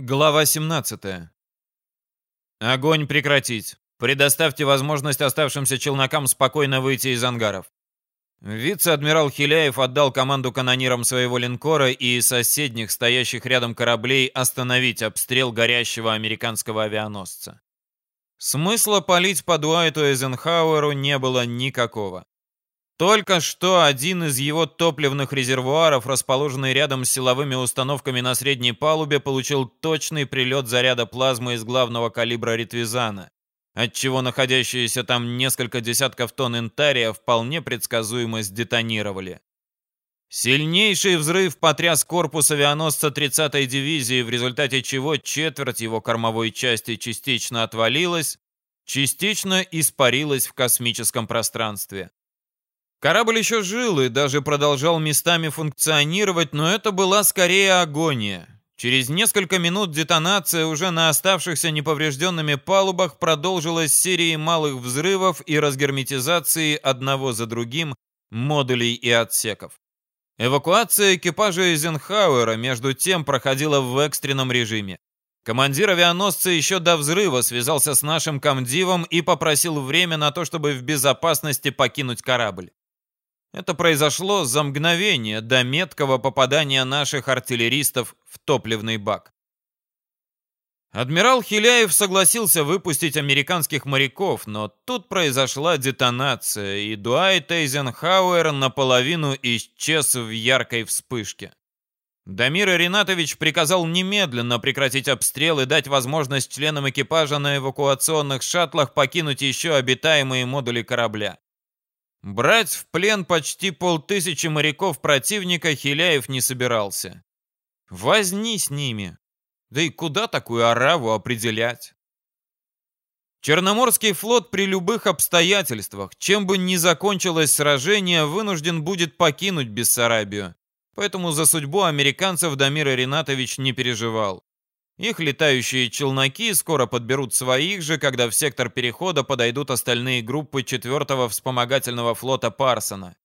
Глава 17. Огонь прекратить. Предоставьте возможность оставшимся челнокам спокойно выйти из ангаров. Вице-адмирал Хиляев отдал команду канонирам своего линкора и соседних стоящих рядом кораблей остановить обстрел горящего американского авианосца. Смысла палить по Дуайту Эйзенхауэру не было никакого. Только что один из его топливных резервуаров, расположенный рядом с силовыми установками на средней палубе, получил точный прилет заряда плазмы из главного калибра Ритвизана, отчего находящиеся там несколько десятков тонн интария вполне предсказуемо сдетонировали. Сильнейший взрыв потряс корпус авианосца 30-й дивизии, в результате чего четверть его кормовой части частично отвалилась, частично испарилась в космическом пространстве. Корабль еще жил и даже продолжал местами функционировать, но это была скорее агония. Через несколько минут детонация уже на оставшихся неповрежденными палубах продолжилась серией малых взрывов и разгерметизации одного за другим модулей и отсеков. Эвакуация экипажа Эйзенхауэра между тем проходила в экстренном режиме. Командир авианосца еще до взрыва связался с нашим комдивом и попросил время на то, чтобы в безопасности покинуть корабль. Это произошло за мгновение до меткого попадания наших артиллеристов в топливный бак. Адмирал Хиляев согласился выпустить американских моряков, но тут произошла детонация, и Дуайт Эйзенхауэр наполовину исчез в яркой вспышке. Дамир Ринатович приказал немедленно прекратить обстрел и дать возможность членам экипажа на эвакуационных шаттлах покинуть еще обитаемые модули корабля. Брать в плен почти полтысячи моряков противника Хиляев не собирался. Возни с ними. Да и куда такую ораву определять? Черноморский флот при любых обстоятельствах, чем бы ни закончилось сражение, вынужден будет покинуть Бессарабию. Поэтому за судьбу американцев Дамир Ринатович не переживал. Их летающие челноки скоро подберут своих же, когда в сектор перехода подойдут остальные группы 4-го вспомогательного флота Парсона.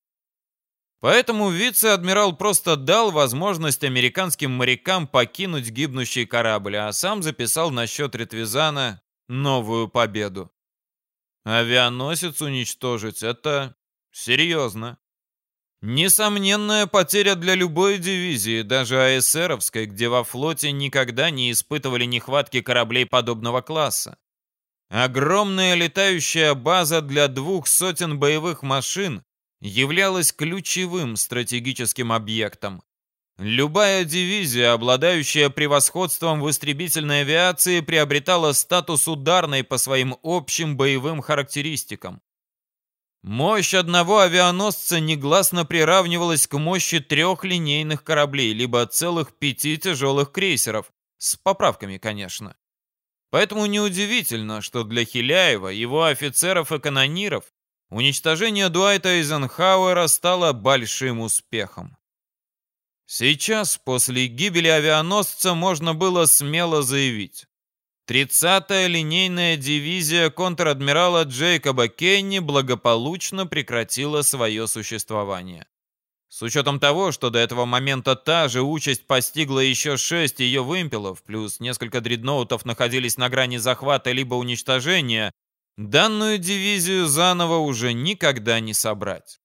Поэтому вице-адмирал просто дал возможность американским морякам покинуть гибнущий корабль, а сам записал на счет Ретвизана новую победу. Авианосец уничтожить — это серьезно. Несомненная потеря для любой дивизии, даже АСРовской, где во флоте никогда не испытывали нехватки кораблей подобного класса. Огромная летающая база для двух сотен боевых машин являлась ключевым стратегическим объектом. Любая дивизия, обладающая превосходством в истребительной авиации, приобретала статус ударной по своим общим боевым характеристикам. Мощь одного авианосца негласно приравнивалась к мощи трех линейных кораблей, либо целых пяти тяжелых крейсеров, с поправками, конечно. Поэтому неудивительно, что для Хиляева, его офицеров и канониров, уничтожение Дуайта Эйзенхауэра стало большим успехом. Сейчас, после гибели авианосца, можно было смело заявить. 30-я линейная дивизия контр-адмирала Джейкоба Кенни благополучно прекратила свое существование. С учетом того, что до этого момента та же участь постигла еще шесть ее вымпелов, плюс несколько дредноутов находились на грани захвата либо уничтожения, данную дивизию заново уже никогда не собрать.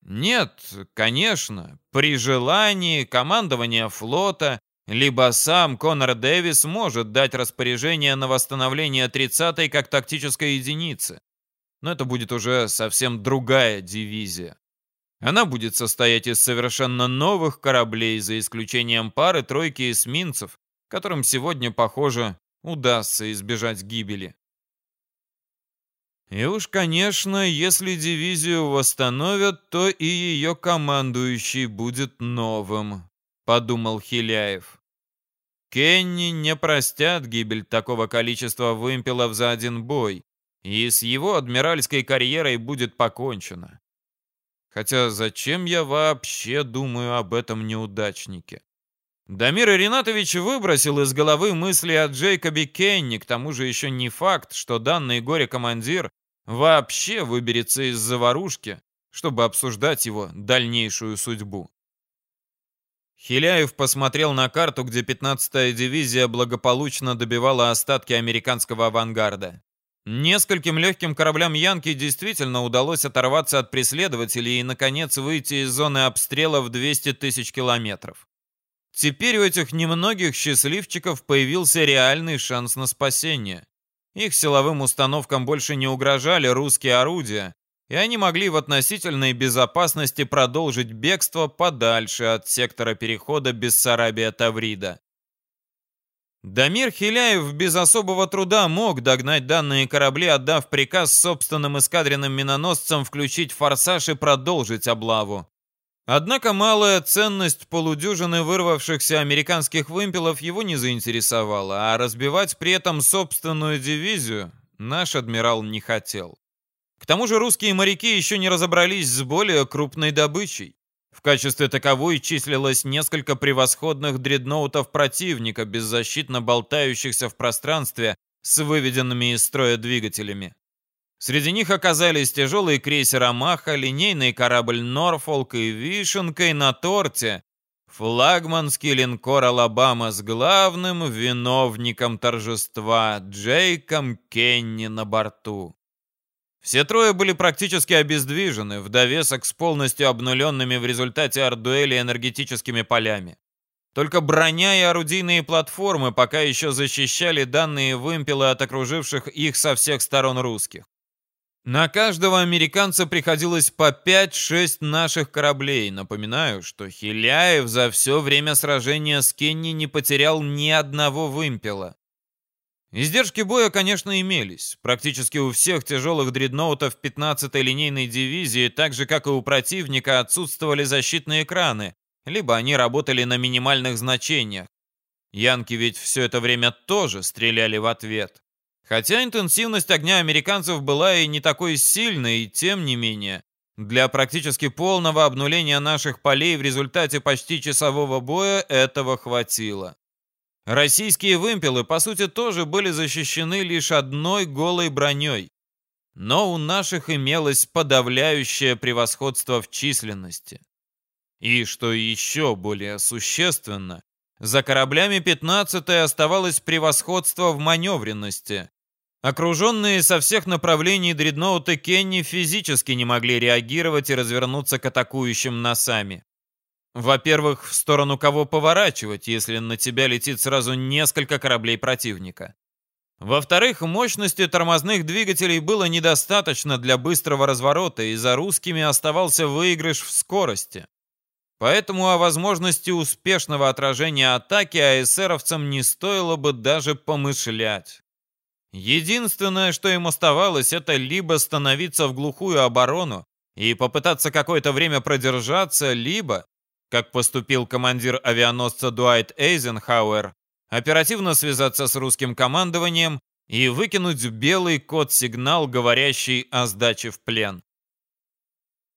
Нет, конечно, при желании командование флота либо сам Конор Дэвис может дать распоряжение на восстановление 30-й как тактической единицы. Но это будет уже совсем другая дивизия. Она будет состоять из совершенно новых кораблей, за исключением пары-тройки эсминцев, которым сегодня, похоже, удастся избежать гибели. И уж, конечно, если дивизию восстановят, то и ее командующий будет новым, подумал Хиляев. Кенни не простят гибель такого количества вымпелов за один бой, и с его адмиральской карьерой будет покончено. Хотя зачем я вообще думаю об этом неудачнике? Дамир Ринатович выбросил из головы мысли о Джейкобе Кенни, к тому же еще не факт, что данный горе-командир вообще выберется из заварушки, чтобы обсуждать его дальнейшую судьбу. Хиляев посмотрел на карту, где 15-я дивизия благополучно добивала остатки американского авангарда. Нескольким легким кораблям Янки действительно удалось оторваться от преследователей и, наконец, выйти из зоны обстрела в 200 тысяч километров. Теперь у этих немногих счастливчиков появился реальный шанс на спасение. Их силовым установкам больше не угрожали русские орудия, и они могли в относительной безопасности продолжить бегство подальше от сектора перехода Бессарабия-Таврида. Дамир Хиляев без особого труда мог догнать данные корабли, отдав приказ собственным эскадренным миноносцам включить форсаж и продолжить облаву. Однако малая ценность полудюжины вырвавшихся американских вымпелов его не заинтересовала, а разбивать при этом собственную дивизию наш адмирал не хотел. К тому же русские моряки еще не разобрались с более крупной добычей. В качестве таковой числилось несколько превосходных дредноутов противника, беззащитно болтающихся в пространстве с выведенными из строя двигателями. Среди них оказались тяжелый крейсер «Амаха», линейный корабль «Норфолк» и вишенкой на торте флагманский линкор «Алабама» с главным виновником торжества Джейком Кенни на борту. Все трое были практически обездвижены, в довесок с полностью обнуленными в результате ардуэли энергетическими полями. Только броня и орудийные платформы пока еще защищали данные вымпелы от окруживших их со всех сторон русских. На каждого американца приходилось по 5-6 наших кораблей. Напоминаю, что Хиляев за все время сражения с Кенни не потерял ни одного вымпела. Издержки боя, конечно, имелись. Практически у всех тяжелых дредноутов 15-й линейной дивизии, так же как и у противника, отсутствовали защитные экраны, либо они работали на минимальных значениях. Янки ведь все это время тоже стреляли в ответ. Хотя интенсивность огня американцев была и не такой сильной, и тем не менее, для практически полного обнуления наших полей в результате почти часового боя этого хватило. Российские вымпелы, по сути, тоже были защищены лишь одной голой броней. Но у наших имелось подавляющее превосходство в численности. И, что еще более существенно, за кораблями 15-й оставалось превосходство в маневренности. Окруженные со всех направлений дредноуты Кенни физически не могли реагировать и развернуться к атакующим носами. Во-первых, в сторону кого поворачивать, если на тебя летит сразу несколько кораблей противника. Во-вторых, мощности тормозных двигателей было недостаточно для быстрого разворота, и за русскими оставался выигрыш в скорости. Поэтому о возможности успешного отражения атаки АСРовцам не стоило бы даже помышлять. Единственное, что им оставалось, это либо становиться в глухую оборону и попытаться какое-то время продержаться, либо, как поступил командир авианосца Дуайт Эйзенхауэр, оперативно связаться с русским командованием и выкинуть белый код-сигнал, говорящий о сдаче в плен.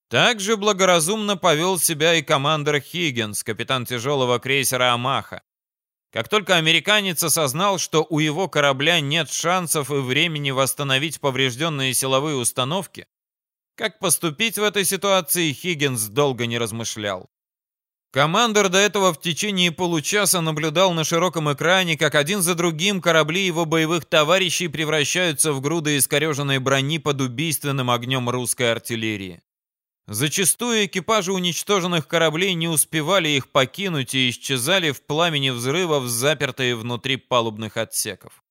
Также благоразумно повел себя и командир Хиггинс, капитан тяжелого крейсера «Амаха». Как только американец осознал, что у его корабля нет шансов и времени восстановить поврежденные силовые установки, как поступить в этой ситуации, Хиггинс долго не размышлял. Командор до этого в течение получаса наблюдал на широком экране, как один за другим корабли его боевых товарищей превращаются в груды искореженной брони под убийственным огнем русской артиллерии. Зачастую экипажи уничтоженных кораблей не успевали их покинуть и исчезали в пламени взрывов, запертые внутри палубных отсеков.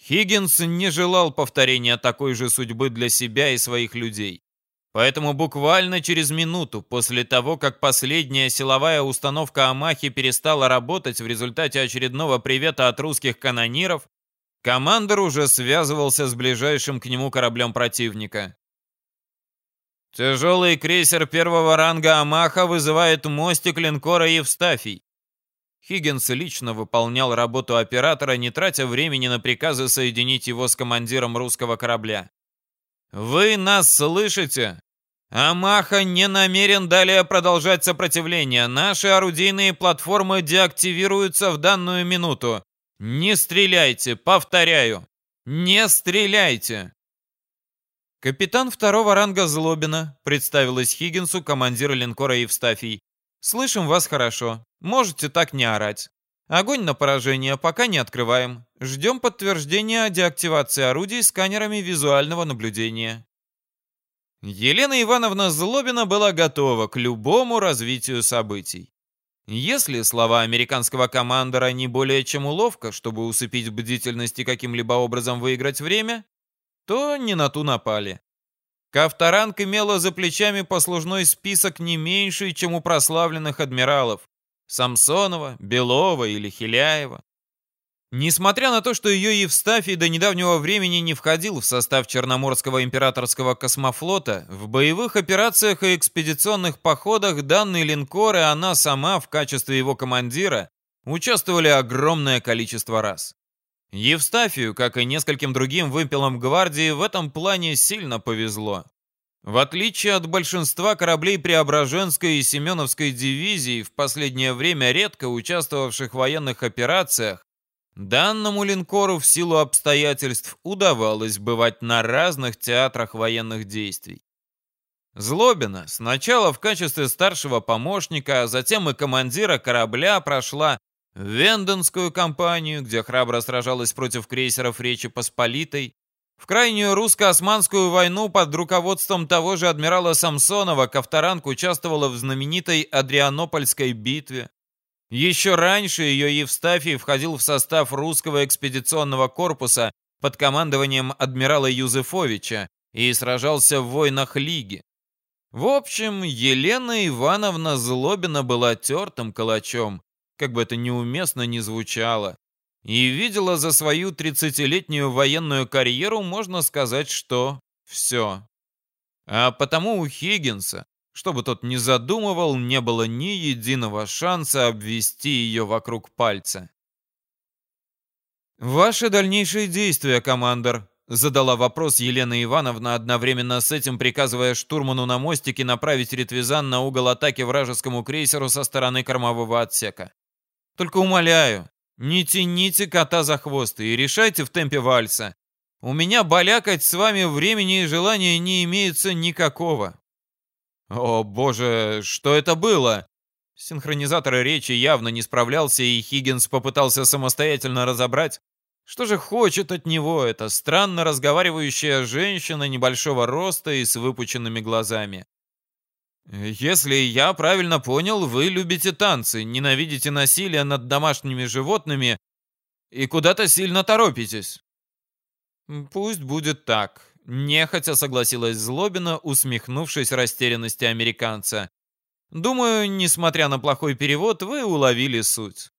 Хиггинс не желал повторения такой же судьбы для себя и своих людей. Поэтому буквально через минуту после того, как последняя силовая установка Амахи перестала работать в результате очередного привета от русских канониров, командор уже связывался с ближайшим к нему кораблем противника. Тяжелый крейсер первого ранга «Амаха» вызывает мостик линкора «Евстафий». Хиггинс лично выполнял работу оператора, не тратя времени на приказы соединить его с командиром русского корабля. «Вы нас слышите? Амаха не намерен далее продолжать сопротивление. Наши орудийные платформы деактивируются в данную минуту. Не стреляйте, повторяю. Не стреляйте!» «Капитан второго ранга Злобина», — представилась Хиггинсу командир линкора Евстафий. Слышим вас хорошо. Можете так не орать. Огонь на поражение пока не открываем. Ждем подтверждения о деактивации орудий сканерами визуального наблюдения. Елена Ивановна Злобина была готова к любому развитию событий. Если слова американского командора не более чем уловка, чтобы усыпить бдительность и каким-либо образом выиграть время, то не на ту напали. Кавторанг имела за плечами послужной список не меньший, чем у прославленных адмиралов Самсонова, Белова или Хиляева. Несмотря на то, что ее Евстафий до недавнего времени не входил в состав Черноморского императорского космофлота, в боевых операциях и экспедиционных походах данный линкор и она сама в качестве его командира участвовали огромное количество раз. Евстафию, как и нескольким другим выпилам гвардии, в этом плане сильно повезло. В отличие от большинства кораблей Преображенской и Семеновской дивизий, в последнее время редко участвовавших в военных операциях, Данному линкору в силу обстоятельств удавалось бывать на разных театрах военных действий. Злобина сначала в качестве старшего помощника, а затем и командира корабля прошла Венденскую кампанию, где храбро сражалась против крейсеров Речи Посполитой, в крайнюю русско-османскую войну под руководством того же адмирала Самсонова Ковторанг участвовала в знаменитой Адрианопольской битве. Еще раньше ее Евстафий входил в состав русского экспедиционного корпуса под командованием адмирала Юзефовича и сражался в войнах Лиги. В общем, Елена Ивановна Злобина была тертым калачом, как бы это неуместно ни звучало, и видела за свою 30-летнюю военную карьеру, можно сказать, что все. А потому у Хиггинса что бы тот ни задумывал, не было ни единого шанса обвести ее вокруг пальца. «Ваши дальнейшие действия, командор», — задала вопрос Елена Ивановна, одновременно с этим приказывая штурману на мостике направить ретвизан на угол атаки вражескому крейсеру со стороны кормового отсека. «Только умоляю, не тяните кота за хвост и решайте в темпе вальса. У меня балякать с вами времени и желания не имеется никакого. О боже, что это было? Синхронизатор речи явно не справлялся, и Хиггинс попытался самостоятельно разобрать, что же хочет от него эта странно разговаривающая женщина небольшого роста и с выпученными глазами. «Если я правильно понял, вы любите танцы, ненавидите насилие над домашними животными и куда-то сильно торопитесь». «Пусть будет так. Нехотя согласилась Злобина, усмехнувшись растерянности американца. «Думаю, несмотря на плохой перевод, вы уловили суть».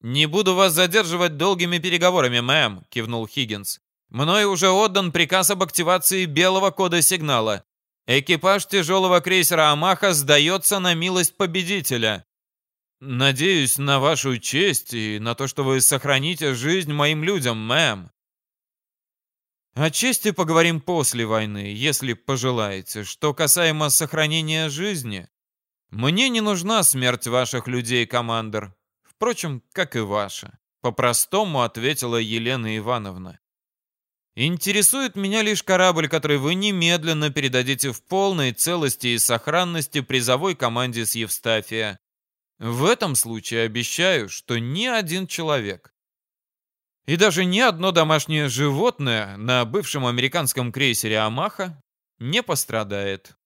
«Не буду вас задерживать долгими переговорами, мэм», — кивнул Хиггинс. «Мной уже отдан приказ об активации белого кода сигнала. Экипаж тяжелого крейсера «Амаха» сдается на милость победителя». «Надеюсь на вашу честь и на то, что вы сохраните жизнь моим людям, мэм», о чести поговорим после войны, если пожелаете. Что касаемо сохранения жизни, мне не нужна смерть ваших людей, командир. Впрочем, как и ваша. По-простому ответила Елена Ивановна. Интересует меня лишь корабль, который вы немедленно передадите в полной целости и сохранности призовой команде с Евстафия. В этом случае обещаю, что ни один человек, и даже ни одно домашнее животное на бывшем американском крейсере «Амаха» не пострадает.